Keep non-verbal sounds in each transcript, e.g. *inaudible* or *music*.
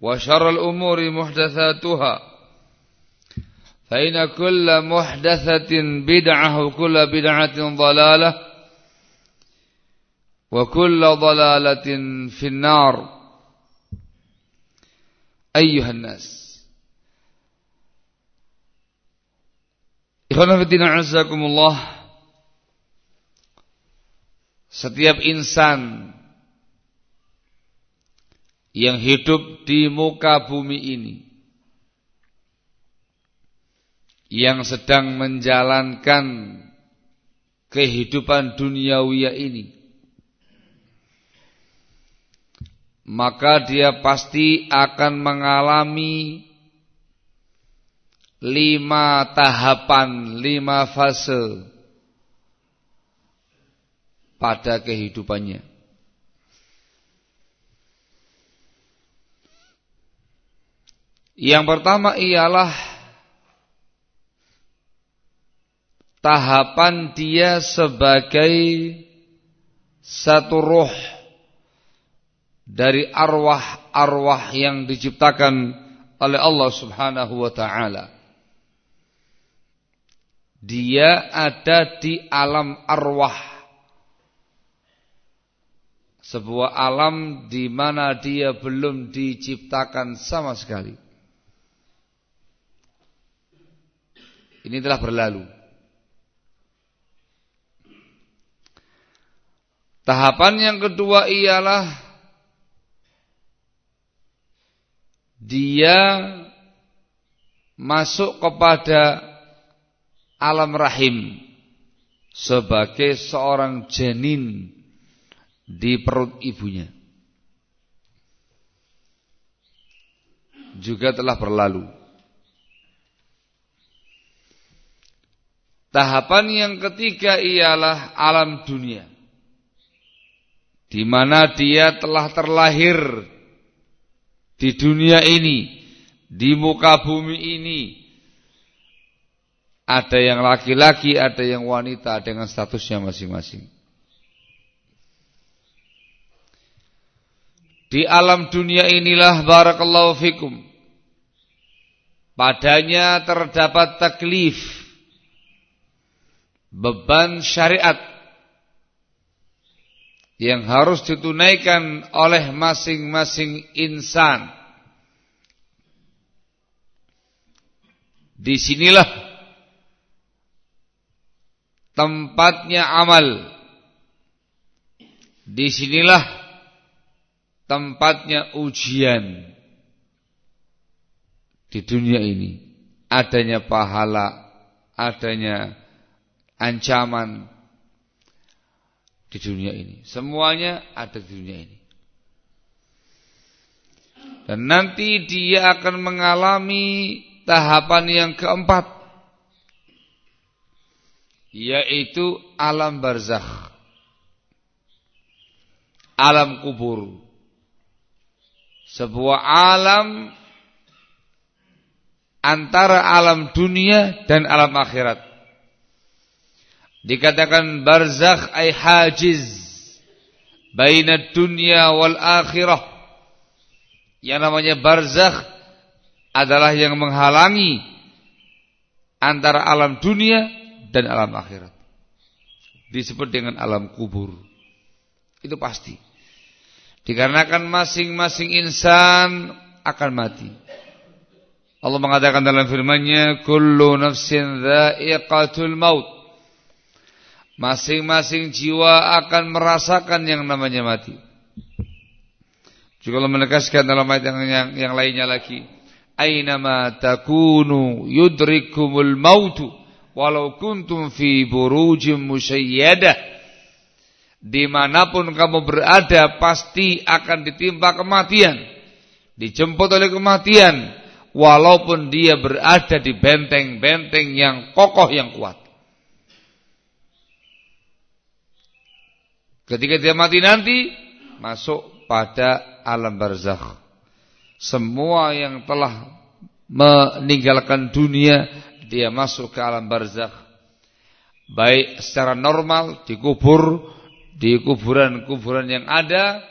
وشر الأمور محدثاتها. فإن كل محدثة بدعة وكل بدعة ضلالة وكل ضلالة في النار. أيها الناس. إخوانا في الدين أعزكم الله Setiap insan yang hidup di muka bumi ini yang sedang menjalankan kehidupan duniawiya ini maka dia pasti akan mengalami lima tahapan, lima fase pada kehidupannya. Yang pertama ialah tahapan dia sebagai satu roh dari arwah-arwah yang diciptakan oleh Allah Subhanahu wa taala. Dia ada di alam arwah. Sebuah alam di mana dia belum diciptakan sama sekali. Ini telah berlalu. Tahapan yang kedua ialah dia masuk kepada alam rahim sebagai seorang janin di perut ibunya. Juga telah berlalu. Tahapan yang ketiga ialah alam dunia. Di mana dia telah terlahir di dunia ini, di muka bumi ini. Ada yang laki-laki, ada yang wanita dengan statusnya masing-masing. Di alam dunia inilah barakallahu fikum. Padanya terdapat taklif beban syariat yang harus ditunaikan oleh masing-masing insan. Di sinilah tempatnya amal. Di sinilah tempatnya ujian di dunia ini. Adanya pahala, adanya ancaman, di dunia ini. Semuanya ada di dunia ini. Dan nanti dia akan mengalami tahapan yang keempat. Yaitu alam barzakh. Alam kubur. Sebuah alam antara alam dunia dan alam akhirat. Dikatakan barzakh ay hajiz baina dunya wal akhirah. Yang namanya barzakh adalah yang menghalangi antara alam dunia dan alam akhirat. Disebut dengan alam kubur. Itu pasti. Dikarenakan masing-masing insan akan mati. Allah mengatakan dalam firman-Nya, "Kullu nafsin dha'iqatul maut." Masing-masing jiwa akan merasakan yang namanya mati. Juga menegaskan dalam ayat yang, yang, yang lainnya lagi. Aynama takunu yudrikumul mautu walau kuntum fi burujim musyayyadah. Di mana pun kamu berada pasti akan ditimpa kematian. Dijemput oleh kematian. Walaupun dia berada di benteng-benteng yang kokoh yang kuat. Ketika dia mati nanti masuk pada alam barzakh. Semua yang telah meninggalkan dunia dia masuk ke alam barzakh. Baik secara normal dikubur di kuburan-kuburan yang ada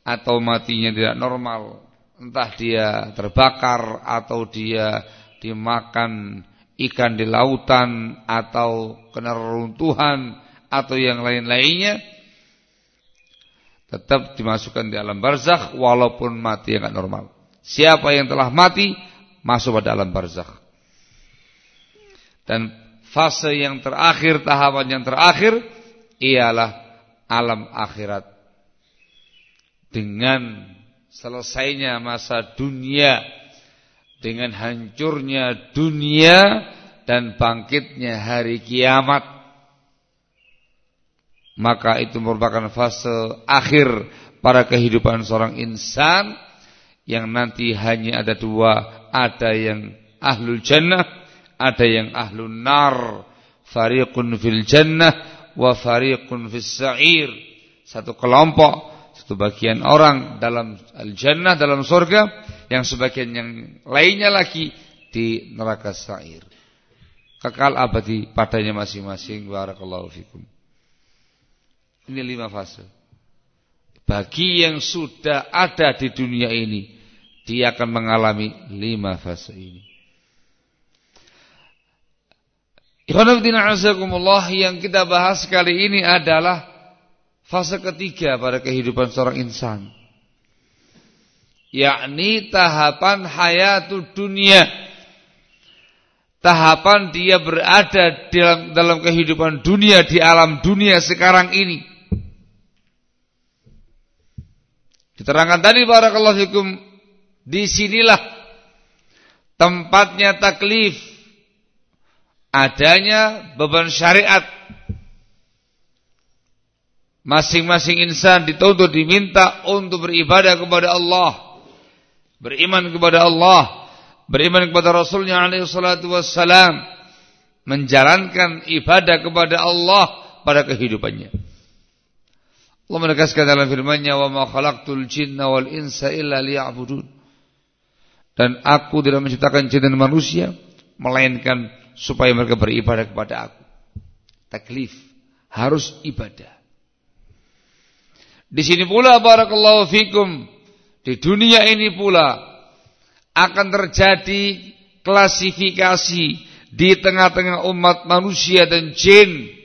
atau matinya tidak normal. Entah dia terbakar atau dia dimakan ikan di lautan atau kena reruntuhan atau yang lain-lainnya tetap dimasukkan di alam barzakh walaupun mati yang normal. Siapa yang telah mati masuk pada alam barzakh. Dan fase yang terakhir, tahapan yang terakhir ialah alam akhirat. Dengan selesainya masa dunia, dengan hancurnya dunia dan bangkitnya hari kiamat maka itu merupakan fase akhir pada kehidupan seorang insan yang nanti hanya ada dua, ada yang ahlul jannah, ada yang ahlul nar. Fariqun fil jannah wa fariqun fis sa'ir. Satu kelompok, satu bagian orang dalam al-jannah dalam surga, yang sebagian yang lainnya lagi di neraka sa'ir. Kekal abadi padanya masing-masing. Barakallahu fikum. Ini lima fase. Bagi yang sudah ada di dunia ini, dia akan mengalami lima fase ini. Ikhwanuddin azakumullah yang kita bahas kali ini adalah fase ketiga pada kehidupan seorang insan. Yakni tahapan hayatul dunia. Tahapan dia berada dalam, dalam kehidupan dunia, di alam dunia sekarang ini. Diterangkan tadi barakallahu fikum di sinilah tempatnya taklif adanya beban syariat. Masing-masing insan dituntut diminta untuk beribadah kepada Allah beriman kepada Allah beriman kepada Rasulnya alaihi salatu wassalam menjalankan ibadah kepada Allah pada kehidupannya Allah menegaskan dalam firman-Nya wa ma khalaqtul jinna wal insa illa liya'budun. Dan aku tidak menciptakan jin dan manusia melainkan supaya mereka beribadah kepada aku. Taklif harus ibadah. Di sini pula barakallahu fikum di dunia ini pula akan terjadi klasifikasi di tengah-tengah umat manusia dan jin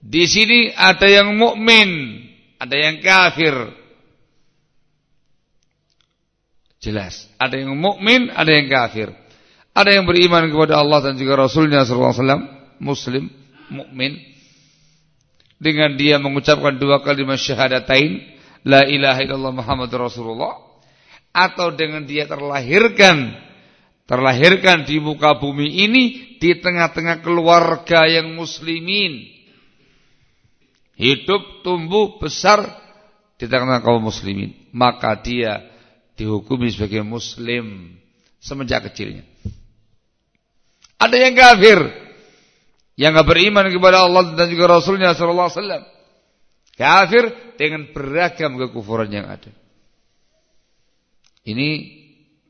Di sini ada yang mukmin, ada yang kafir. Jelas, ada yang mukmin, ada yang kafir. Ada yang beriman kepada Allah dan juga Rasulnya sallallahu alaihi wasallam, muslim, mukmin. Dengan dia mengucapkan dua kalimat syahadatain, la ilaha illallah Muhammadur Rasulullah atau dengan dia terlahirkan terlahirkan di muka bumi ini di tengah-tengah keluarga yang muslimin hidup tumbuh besar di tengah-tengah kaum muslimin. Maka dia dihukumi sebagai muslim semenjak kecilnya. Ada yang kafir yang enggak beriman kepada Allah dan juga Rasulnya sallallahu alaihi kafir dengan beragam kekufuran yang ada. Ini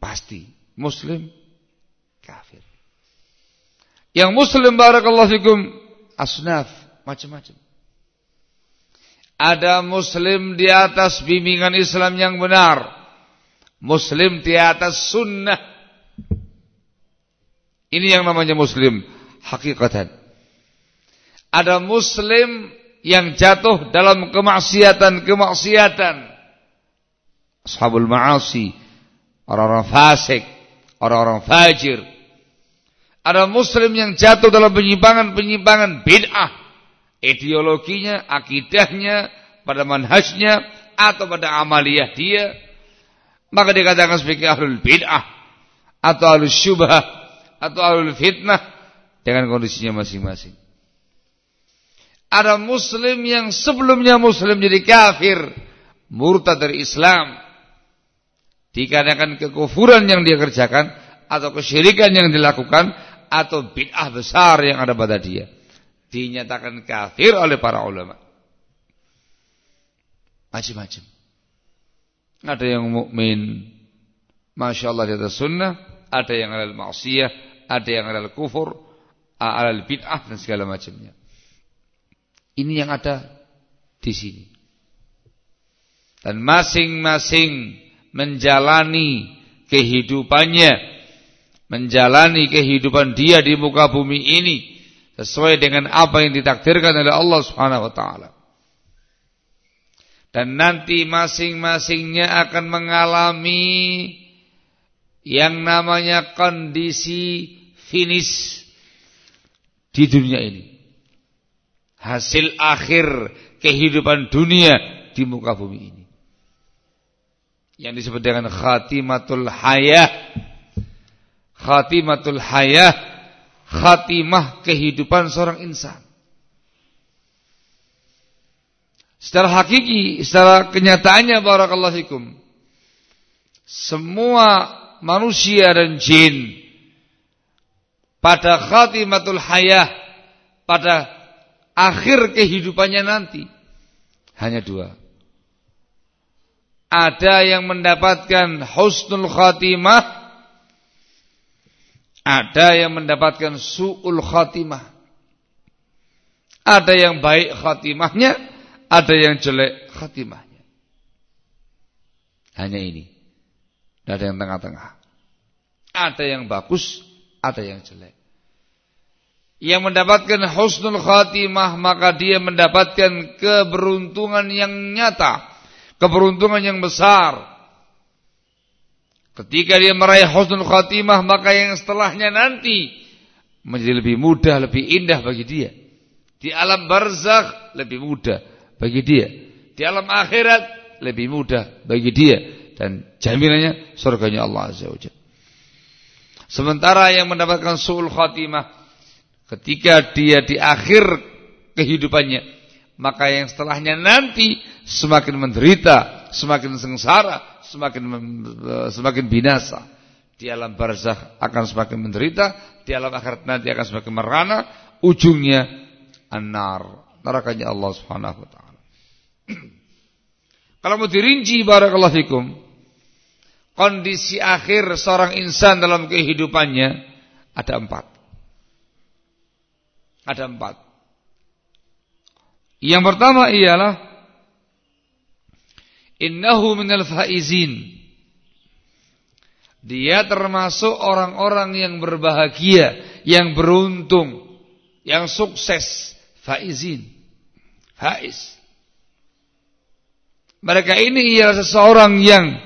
pasti muslim kafir. Yang muslim barakallahu fikum asnaf macam-macam ada muslim di atas bimbingan Islam yang benar. Muslim di atas sunnah. Ini yang namanya muslim. Hakikatan. Ada muslim yang jatuh dalam kemaksiatan-kemaksiatan. Ashabul ma'asi. Orang-orang fasik. Orang-orang fajir. Ada muslim yang jatuh dalam penyimpangan-penyimpangan bid'ah ideologinya, akidahnya, pada manhajnya atau pada amaliyah dia, maka dikatakan sebagai ahlul bid'ah atau ahlul syubhah atau ahlul fitnah dengan kondisinya masing-masing. Ada muslim yang sebelumnya muslim jadi kafir, murtad dari Islam. Dikarenakan kekufuran yang dia kerjakan atau kesyirikan yang dilakukan atau bid'ah besar yang ada pada dia dinyatakan kafir oleh para ulama. Macam-macam. Ada yang mukmin, masya Allah di atas sunnah, ada yang alal maksiyah, ada yang alal kufur, alal bid'ah dan segala macamnya. Ini yang ada di sini. Dan masing-masing menjalani kehidupannya, menjalani kehidupan dia di muka bumi ini sesuai dengan apa yang ditakdirkan oleh Allah Subhanahu wa taala. Dan nanti masing-masingnya akan mengalami yang namanya kondisi finish di dunia ini. Hasil akhir kehidupan dunia di muka bumi ini. Yang disebut dengan khatimatul hayah. Khatimatul hayah khatimah kehidupan seorang insan. Secara hakiki, secara kenyataannya barakallahu fikum. Semua manusia dan jin pada khatimatul hayah pada akhir kehidupannya nanti hanya dua. Ada yang mendapatkan husnul khatimah ada yang mendapatkan su'ul khatimah. Ada yang baik khatimahnya, ada yang jelek khatimahnya. Hanya ini. Tidak ada yang tengah-tengah. Ada yang bagus, ada yang jelek. Yang mendapatkan husnul khatimah maka dia mendapatkan keberuntungan yang nyata, keberuntungan yang besar. Ketika dia meraih husnul khatimah maka yang setelahnya nanti menjadi lebih mudah, lebih indah bagi dia. Di alam barzakh lebih mudah bagi dia. Di alam akhirat lebih mudah bagi dia dan jaminannya surganya Allah Azza wa Sementara yang mendapatkan suul khatimah ketika dia di akhir kehidupannya maka yang setelahnya nanti semakin menderita, semakin sengsara, semakin semakin binasa. Di alam barzakh akan semakin menderita, di alam akhirat nanti akan semakin merana, ujungnya an-nar, nerakanya Allah Subhanahu wa taala. Kalau mau dirinci barakallahu fikum, kondisi akhir seorang insan dalam kehidupannya ada empat. Ada empat. Yang pertama ialah Innahu minal faizin. Dia termasuk orang-orang yang berbahagia, yang beruntung, yang sukses. Faizin. Hais. Mereka ini ialah seseorang yang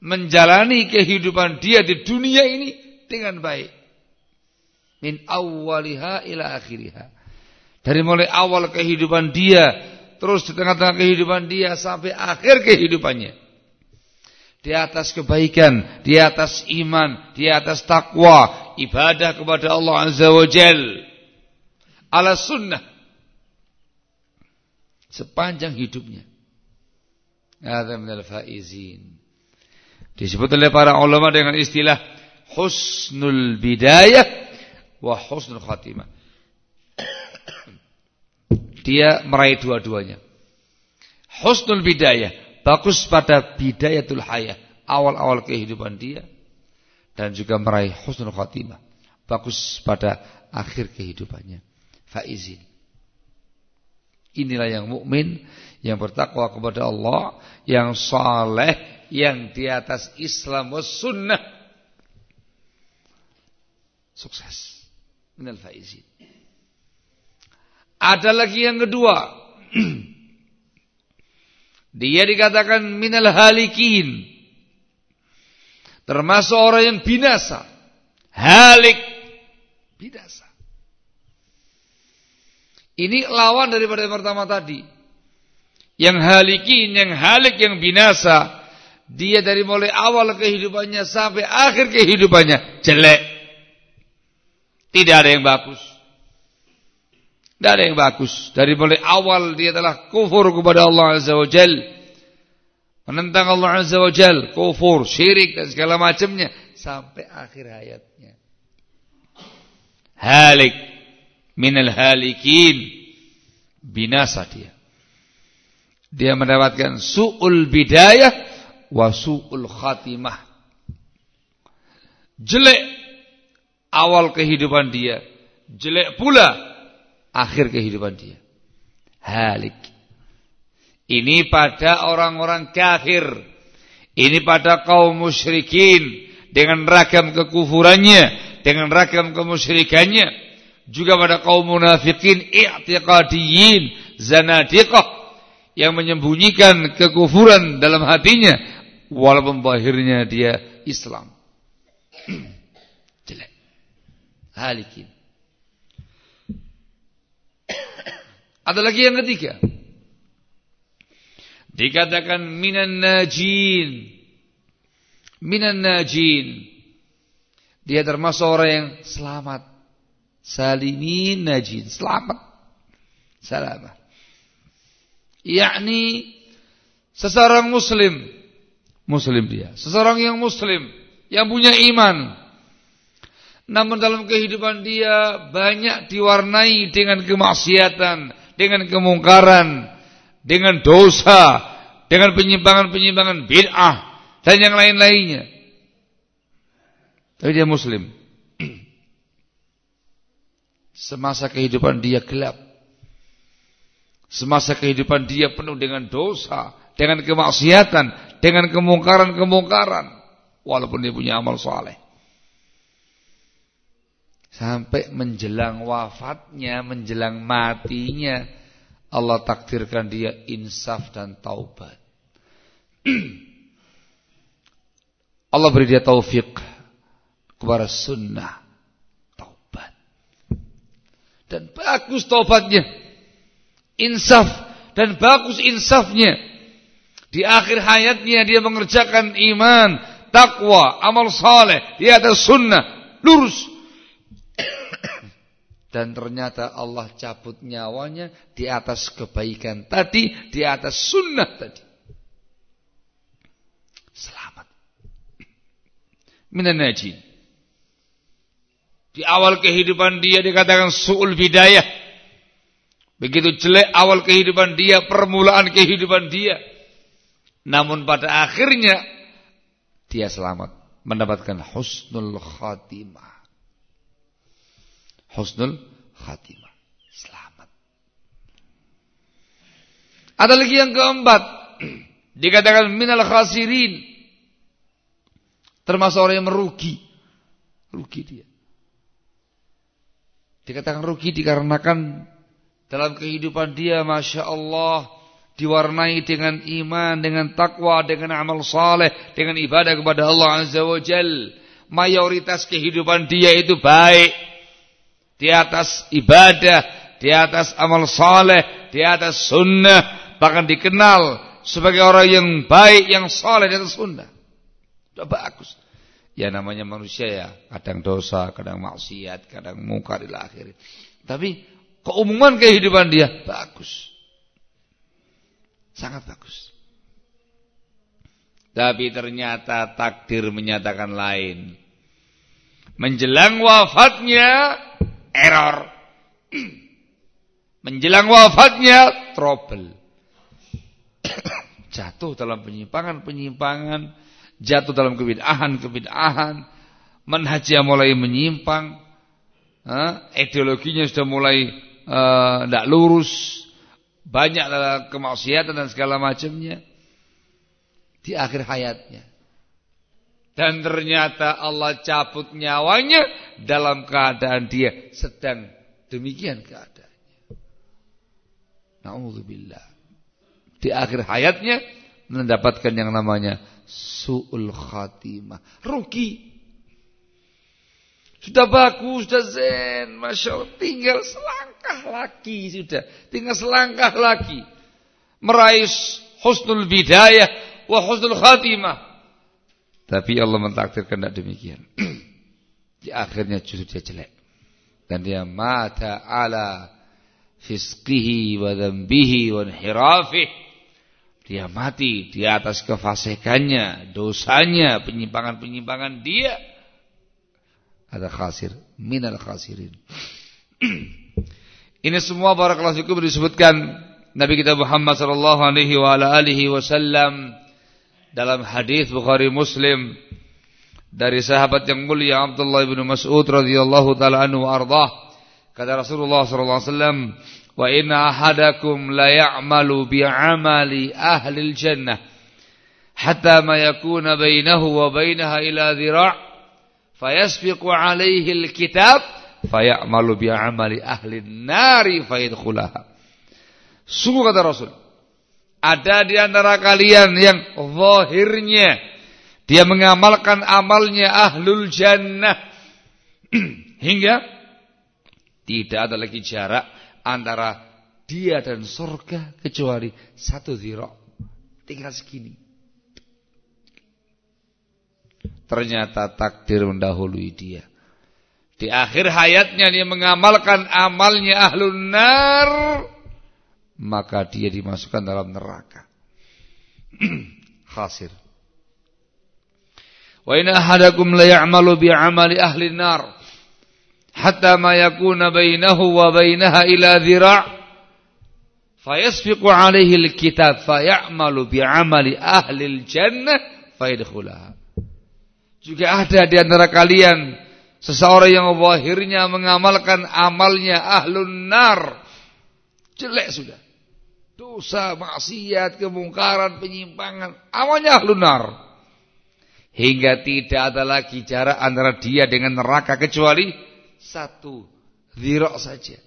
menjalani kehidupan dia di dunia ini dengan baik. Min awwaliha ila akhiriha. Dari mulai awal kehidupan dia, terus di tengah-tengah kehidupan dia sampai akhir kehidupannya di atas kebaikan, di atas iman, di atas takwa, ibadah kepada Allah Azza wa Jal. Ala sunnah. Sepanjang hidupnya. Ada minal faizin. Disebut oleh para ulama dengan istilah husnul bidayah wa husnul khatimah. Dia meraih dua-duanya. Husnul bidayah bagus pada bidayatul hayah, awal-awal kehidupan dia dan juga meraih husnul khatimah. Bagus pada akhir kehidupannya. Faizin. Inilah yang mukmin, yang bertakwa kepada Allah, yang saleh, yang di atas Islam was sunnah. Sukses. Minal faizin. Ada lagi yang kedua. *clears throat* Dia dikatakan minal halikin. Termasuk orang yang binasa. Halik. Binasa. Ini lawan daripada yang pertama tadi. Yang halikin, yang halik, yang binasa. Dia dari mulai awal kehidupannya sampai akhir kehidupannya jelek. Tidak ada yang bagus. Tidak ada yang bagus. Dari mulai awal dia telah kufur kepada Allah Azza wa Jal. Menentang Allah Azza wa Jal. Kufur, syirik dan segala macamnya. Sampai akhir hayatnya. Halik. Minal halikin. Binasa dia. Dia mendapatkan su'ul bidayah wa su'ul khatimah. Jelek awal kehidupan dia. Jelek pula akhir kehidupan dia. Halik. Ini pada orang-orang kafir. Ini pada kaum musyrikin dengan ragam kekufurannya, dengan ragam kemusyrikannya. Juga pada kaum munafikin i'tiqadiyin, zanadiqah yang menyembunyikan kekufuran dalam hatinya walaupun bahirnya dia Islam. *clears throat* Jelek. Halikin. Ada lagi yang ketiga. Dikatakan minan najin. Minan najin. Dia termasuk orang yang selamat. Salimin najin. Selamat. Selamat. Yakni seseorang muslim. Muslim dia. Seseorang yang muslim. Yang punya iman. Namun dalam kehidupan dia banyak diwarnai dengan kemaksiatan dengan kemungkaran, dengan dosa, dengan penyimpangan-penyimpangan bid'ah dan yang lain-lainnya. Tapi dia muslim. *clears throat* Semasa kehidupan dia gelap. Semasa kehidupan dia penuh dengan dosa, dengan kemaksiatan, dengan kemungkaran-kemungkaran. Walaupun dia punya amal soleh. Sampai menjelang wafatnya, menjelang matinya, Allah takdirkan dia insaf dan taubat. *clears throat* Allah beri dia taufik kepada sunnah taubat. Dan bagus taubatnya. Insaf dan bagus insafnya. Di akhir hayatnya dia mengerjakan iman, takwa, amal saleh, di atas sunnah, lurus dan ternyata Allah cabut nyawanya di atas kebaikan tadi, di atas sunnah tadi. Selamat. Minan najin. Di awal kehidupan dia dikatakan su'ul bidayah. Begitu jelek awal kehidupan dia, permulaan kehidupan dia. Namun pada akhirnya dia selamat. Mendapatkan husnul khatimah husnul khatimah. Selamat. Ada lagi yang keempat. *clears throat* Dikatakan minal khasirin. Termasuk orang yang merugi. Rugi dia. Dikatakan rugi dikarenakan dalam kehidupan dia Masya Allah diwarnai dengan iman, dengan takwa, dengan amal saleh, dengan ibadah kepada Allah Azza wa Jal. Mayoritas kehidupan dia itu baik. Di atas ibadah, di atas amal saleh, di atas sunnah, bahkan dikenal sebagai orang yang baik, yang saleh di atas sunnah. Sudah bagus. Ya namanya manusia ya, kadang dosa, kadang maksiat, kadang muka di akhir. Tapi keumuman kehidupan dia bagus. Sangat bagus. Tapi ternyata takdir menyatakan lain. Menjelang wafatnya error. *clears throat* Menjelang wafatnya trouble. *clears throat* Jatuh dalam penyimpangan-penyimpangan, jatuh dalam kebid'ahan-kebid'ahan, manhajnya mulai menyimpang, ideologinya sudah mulai tidak uh, lurus, banyak kemaksiatan dan segala macamnya di akhir hayatnya. Dan ternyata Allah cabut nyawanya dalam keadaan dia sedang demikian keadaannya. Nauzubillah. Di akhir hayatnya mendapatkan yang namanya su'ul khatimah. Rugi. Sudah bagus, sudah zen, Masya Allah. Tinggal selangkah lagi sudah. Tinggal selangkah lagi. Meraih husnul bidayah wa husnul khatimah. Tapi Allah mentakdirkan tidak demikian. *clears throat* Di akhirnya justru dia jelek. Dan dia mata ala fisqihi wa dhambihi wa inhirafih. Dia mati di atas kefasikannya, dosanya, penyimpangan-penyimpangan dia ada khasir minal khasirin *clears throat* ini semua para fikum disebutkan Nabi kita Muhammad sallallahu alaihi wa ala alihi wasallam dalam hadis Bukhari Muslim dari sahabat yang mulia Abdullah bin Mas'ud radhiyallahu taala anhu ardah kata Rasulullah sallallahu alaihi wasallam wa inna ahadakum la ya'malu bi amali ahli al-jannah hatta ma yakuna bainahu wa bainaha ila dhira' fayasbiqu alaihi alkitab fayamalu bi amali ahli nari fayadkhulaha. Sungguh kata Rasul ada di antara kalian yang zahirnya dia mengamalkan amalnya ahlul jannah *clears throat* hingga tidak ada lagi jarak antara dia dan surga kecuali satu zira tinggal segini Ternyata takdir mendahului dia. Di akhir hayatnya dia mengamalkan amalnya ahlun nar. Maka dia dimasukkan dalam neraka. *clears throat* Khasir. Wa inna ahadakum la ya'malu bi amali ahli nar. Hatta ma yakuna bainahu wa bainaha ila dhira' fayasbiqu alaihi alkitab fayamalu bi amali ahli aljannah fayadkhulaha juga ada di antara kalian seseorang yang wahirnya mengamalkan amalnya ahlun nar. Jelek sudah. Dosa, maksiat, kemungkaran, penyimpangan. Amalnya ahlun nar. Hingga tidak ada lagi jarak antara dia dengan neraka kecuali satu zirok saja.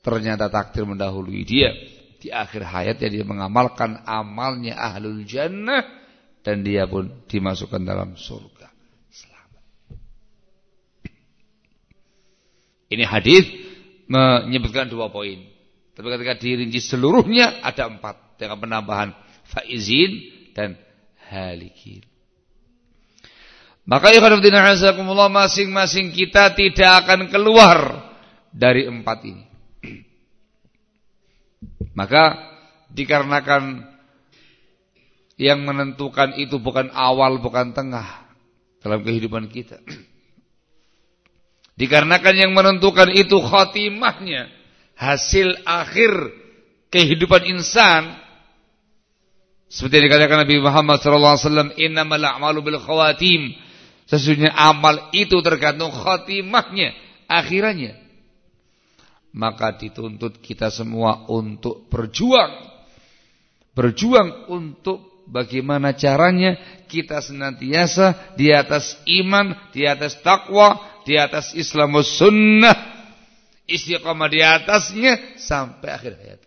Ternyata takdir mendahului dia. Di akhir hayatnya dia mengamalkan amalnya ahlul jannah dan dia pun dimasukkan dalam surga. Selamat. Ini hadis menyebutkan dua poin. Tapi ketika dirinci seluruhnya ada empat dengan penambahan faizin dan halikin. Maka ikhwanatina azakumullah masing-masing kita tidak akan keluar dari empat ini. Maka dikarenakan yang menentukan itu bukan awal, bukan tengah dalam kehidupan kita. Dikarenakan yang menentukan itu khotimahnya, hasil akhir kehidupan insan. Seperti yang dikatakan Nabi Muhammad SAW, Innamal a'malu bil khawatim. Sesungguhnya amal itu tergantung khotimahnya, akhirannya. Maka dituntut kita semua untuk berjuang. Berjuang untuk bagaimana caranya kita senantiasa di atas iman, di atas takwa, di atas Islam sunnah. istiqomah di atasnya sampai akhir hayat.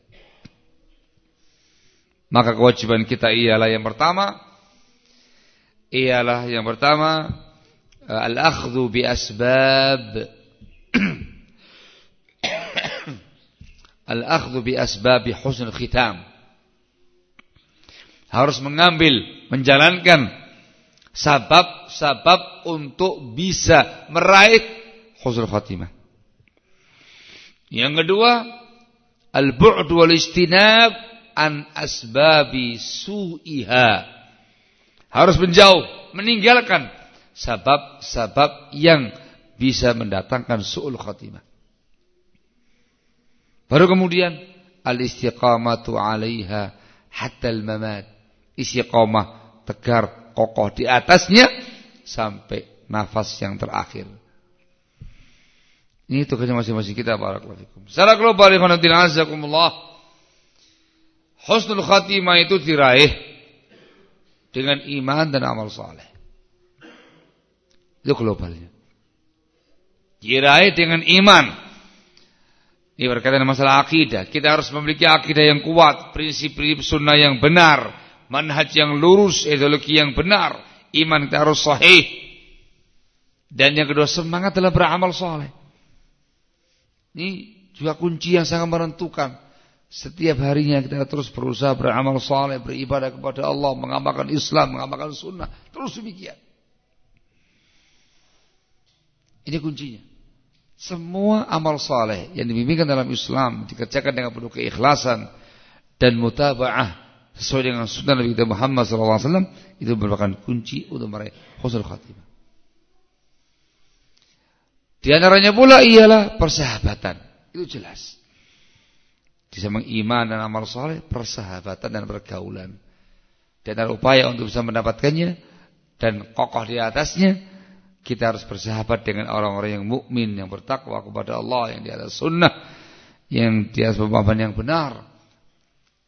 Maka kewajiban kita ialah yang pertama ialah yang pertama al-akhdhu bi asbab al-akhdhu bi asbab husnul khitam. Harus mengambil menjalankan sabab-sabab untuk bisa meraih husnul khatimah. Yang kedua al-bu'd wal istinab an asbabi su'iha. Harus menjauh, meninggalkan sebab-sebab yang bisa mendatangkan su'ul khatimah. Baru kemudian al-istiqamatu 'alaiha hatta al-mamat. Istiqamah tegar kokoh di atasnya sampai nafas yang terakhir. Ini tugasnya masing-masing kita barakallahu fikum. Secara global ikhwan azakumullah. Husnul khatimah itu diraih dengan iman dan amal saleh. Itu globalnya. Diraih dengan iman. Ini berkaitan masalah akidah. Kita harus memiliki akidah yang kuat, prinsip-prinsip sunnah yang benar, manhaj yang lurus, ideologi yang benar, iman kita harus sahih. Dan yang kedua semangat dalam beramal saleh. Ini juga kunci yang sangat menentukan. Setiap harinya kita terus berusaha beramal saleh, beribadah kepada Allah, mengamalkan Islam, mengamalkan sunnah. Terus demikian. Ini kuncinya. Semua amal saleh yang dibimbingkan dalam Islam dikerjakan dengan penuh keikhlasan dan mutaba'ah sesuai dengan sunnah Nabi Muhammad SAW itu merupakan kunci untuk meraih husnul khatimah. Di antaranya pula ialah persahabatan. Itu jelas. Di samping iman dan amal soleh, persahabatan dan pergaulan. Dan upaya untuk bisa mendapatkannya dan kokoh di atasnya, kita harus bersahabat dengan orang-orang yang mukmin, yang bertakwa kepada Allah, yang di atas sunnah, yang di atas pemahaman yang benar.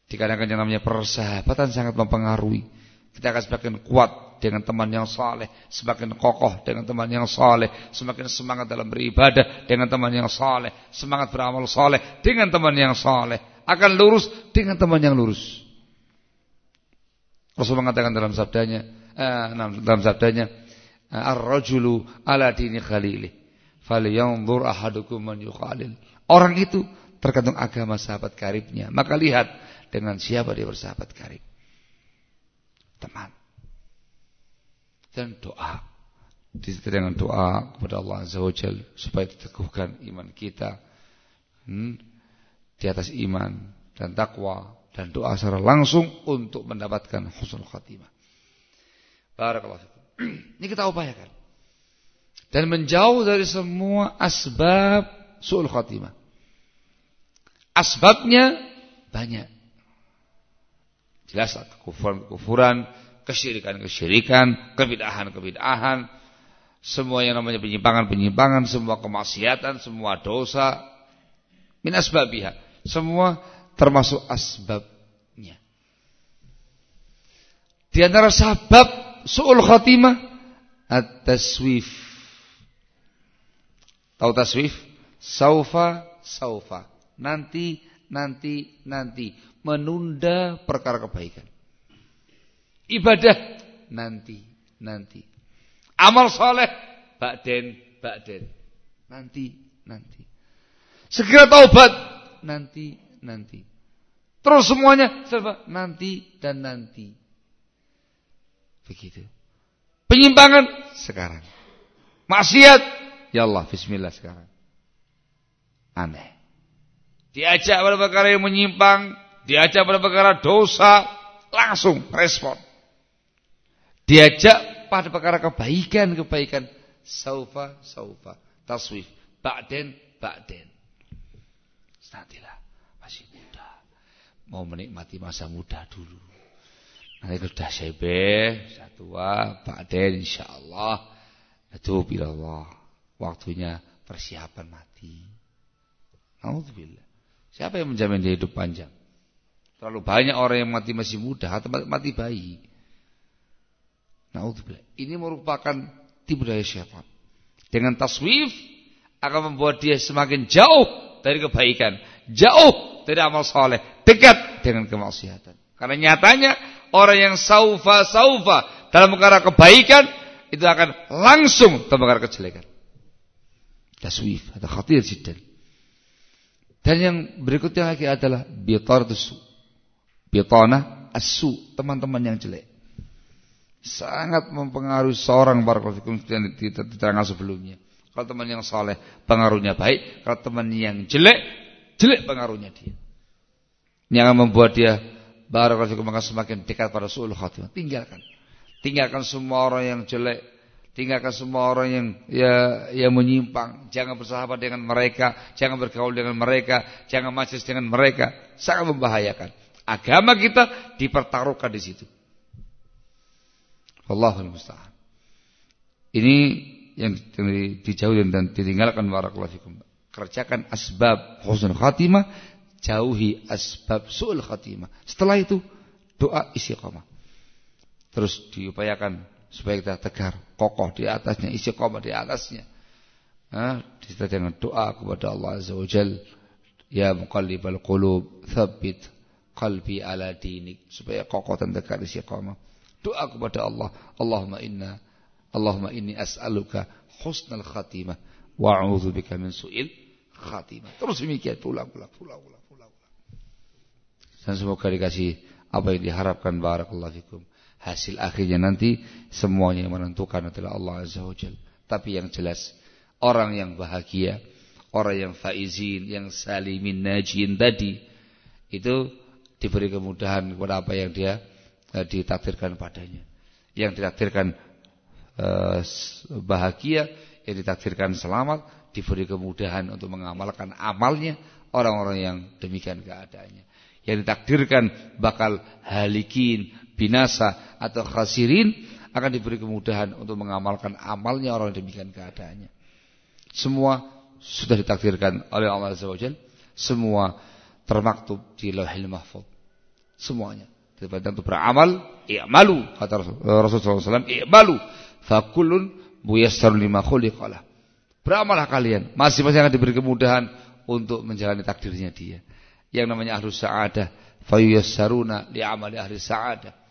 Dikarenakan yang namanya persahabatan sangat mempengaruhi. Kita akan semakin kuat dengan teman yang saleh, semakin kokoh dengan teman yang saleh, semakin semangat dalam beribadah dengan teman yang saleh, semangat beramal saleh dengan teman yang saleh, akan lurus dengan teman yang lurus. Rasul mengatakan dalam sabdanya, eh, dalam sabdanya, ar-rajulu ala dini khalili, falyanzur ahadukum man yukhalil. Orang itu tergantung agama sahabat karibnya. Maka lihat dengan siapa dia bersahabat karib teman. Dan doa. Disertai dengan doa kepada Allah Azza wa Jal supaya diteguhkan iman kita hmm, di atas iman dan takwa dan doa secara langsung untuk mendapatkan husnul khatimah. Barakallahu *clears throat* Ini kita upayakan. Dan menjauh dari semua asbab su'ul khatimah. Asbabnya banyak. Jelas kekufuran-kekufuran, kesyirikan-kesyirikan, kebidahan-kebidahan, semua yang namanya penyimpangan-penyimpangan, semua kemaksiatan, semua dosa, min asbabiha. Semua termasuk asbabnya. Di antara sabab su'ul khatimah at-taswif. Tahu taswif? Saufa, saufa. Nanti, nanti, nanti menunda perkara kebaikan. Ibadah nanti, nanti. Amal soleh ba'den, ba'den. Nanti, nanti. Segera taubat nanti, nanti. Terus semuanya serba nanti dan nanti. Begitu. Penyimpangan sekarang. Maksiat ya Allah bismillah sekarang. Aneh. Diajak pada perkara yang menyimpang, diajak pada perkara dosa, langsung respon. Diajak pada perkara kebaikan-kebaikan, saufa, saufa, taswif, ba'den, ba'den. Nantilah, masih muda. Mau menikmati masa muda dulu. Nanti sudah tua, ba'den insyaallah. Itu bila Allah. Waktunya persiapan mati. Alhamdulillah. Siapa yang menjamin dia hidup panjang? Terlalu banyak orang yang mati masih muda atau mati bayi. Naudzubillah. Ini merupakan tipu daya syaitan. Dengan taswif akan membuat dia semakin jauh dari kebaikan, jauh dari amal soleh, dekat dengan kemaksiatan. Karena nyatanya orang yang saufa saufa dalam perkara kebaikan itu akan langsung dalam perkara kejelekan. Taswif, ada khatir jiddan. Dan yang berikutnya lagi adalah bitardusu. Bitana asu, teman-teman yang jelek. Sangat mempengaruhi seorang barakallahu yang diterangkan sebelumnya. Kalau teman yang soleh, pengaruhnya baik. Kalau teman yang jelek, jelek pengaruhnya dia. Ini akan membuat dia barakallahu maka semakin dekat pada suul khatimah. Tinggalkan. Tinggalkan semua orang yang jelek, Tinggalkan semua orang yang ya yang menyimpang. Jangan bersahabat dengan mereka, jangan bergaul dengan mereka, jangan majlis dengan mereka. Sangat membahayakan. Agama kita dipertaruhkan di situ. Allahul musta'an. Ini yang dijauhi dan ditinggalkan barakallahu fikum. Kerjakan asbab husnul khatimah, jauhi asbab su'ul khatimah. Setelah itu doa istiqamah. Terus diupayakan supaya kita tegar, kokoh di atasnya, isi koma di atasnya. Nah, disertai dengan doa kepada Allah Azza wa Jal. Ya muqallibal qulub, thabbit qalbi ala dinik. Supaya kokoh dan tegar isi koma. Doa kepada Allah. Allahumma inna, Allahumma inni as'aluka husnal khatimah. Wa'udhu bika min su'il khatimah. Terus demikian, ulang-ulang, ulang-ulang, ulang-ulang. Dan semoga dikasih apa yang diharapkan. Barakallahu fikum hasil akhirnya nanti semuanya yang menentukan adalah Allah Azza wa Jal. Tapi yang jelas orang yang bahagia, orang yang faizin, yang salimin najin tadi itu diberi kemudahan kepada apa yang dia eh, ditakdirkan padanya. Yang ditakdirkan eh, bahagia, yang ditakdirkan selamat, diberi kemudahan untuk mengamalkan amalnya orang-orang yang demikian keadaannya. Yang ditakdirkan bakal halikin, binasa atau khasirin akan diberi kemudahan untuk mengamalkan amalnya orang demikian keadaannya. Semua sudah ditakdirkan oleh Allah Azza wa Semua termaktub di Lauhil Mahfuz. Semuanya. Daripada untuk beramal, i'malu kata Rasulullah SAW, i'malu fakulun muyassarun lima khuliqalah. Beramallah kalian, masing-masing akan diberi kemudahan untuk menjalani takdirnya dia. Yang namanya ahlus sa'adah, fayuyassaruna li'amali ahli sa'adah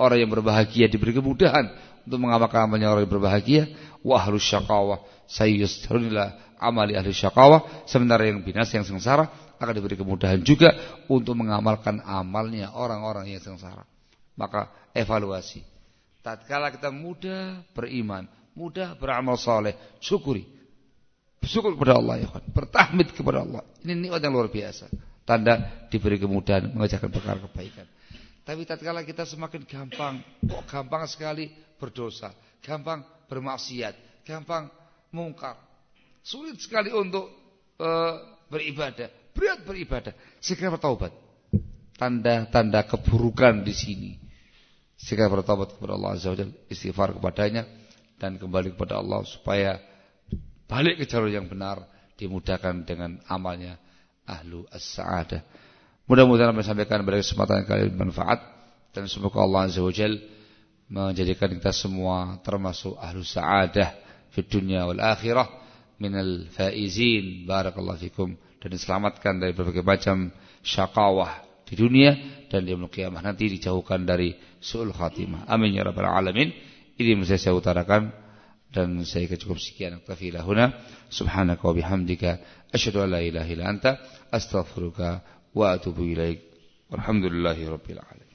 Orang yang berbahagia diberi kemudahan untuk mengamalkan amalnya orang yang berbahagia. Wa ahlus syaqawah sayyustarunillah amali ahli syaqawah. Sementara yang binasa yang sengsara akan diberi kemudahan juga untuk mengamalkan amalnya orang-orang yang sengsara. Maka evaluasi. Tatkala kita mudah beriman, mudah beramal soleh, syukuri. Bersyukur kepada Allah ya kan. Bertahmid kepada Allah. Ini nikmat yang luar biasa. Tanda diberi kemudahan mengerjakan perkara kebaikan. Tapi tatkala kita semakin gampang, kok gampang sekali berdosa, gampang bermaksiat, gampang mungkar. Sulit sekali untuk uh, beribadah, berat beribadah. Segera bertaubat. Tanda-tanda keburukan di sini. Segera bertaubat kepada Allah Azza wa istighfar kepadanya dan kembali kepada Allah supaya balik ke jalur yang benar dimudahkan dengan amalnya ahlu as-sa'adah. Mudah-mudahan apa yang sampaikan pada kesempatan kali bermanfaat dan semoga Allah Azza wa Jal menjadikan kita semua termasuk ahlu sa'adah di dunia wal akhirah minal faizin barakallahu fikum dan diselamatkan dari berbagai macam syakawah di dunia dan di kiamah nanti dijauhkan dari su'ul khatimah. Amin ya rabbal alamin. Ini yang saya utarakan dan saya kira cukup sekian aktafi lahuna subhanaka wa bihamdika asyhadu an la ilaha illa anta astaghfiruka wa atubu ilaik. Walhamdulillahi rabbil alamin.